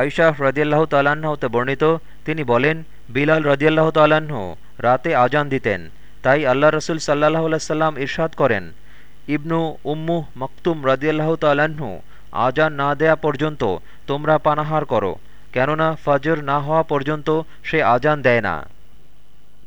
আয়শাহ রদিয়াল্লাহ তালাহতে বর্ণিত, তিনি বলেন, বিলাল রদিয়াল্লাহ তালাহ রাতে আজান দিতেন। তাই আল্লাহ রসুল সাল্লাহ সাল্লাম ইরশাদ করেন, ইবনু উম্মুহ মকতুম রদিয়াল্লাহ তালাহ আজান না দেয়া পর্যন্ত তোমরা পানাহার করো, কেননা ফজর না হওয়া পর্যন্ত সে আজান দেয় না।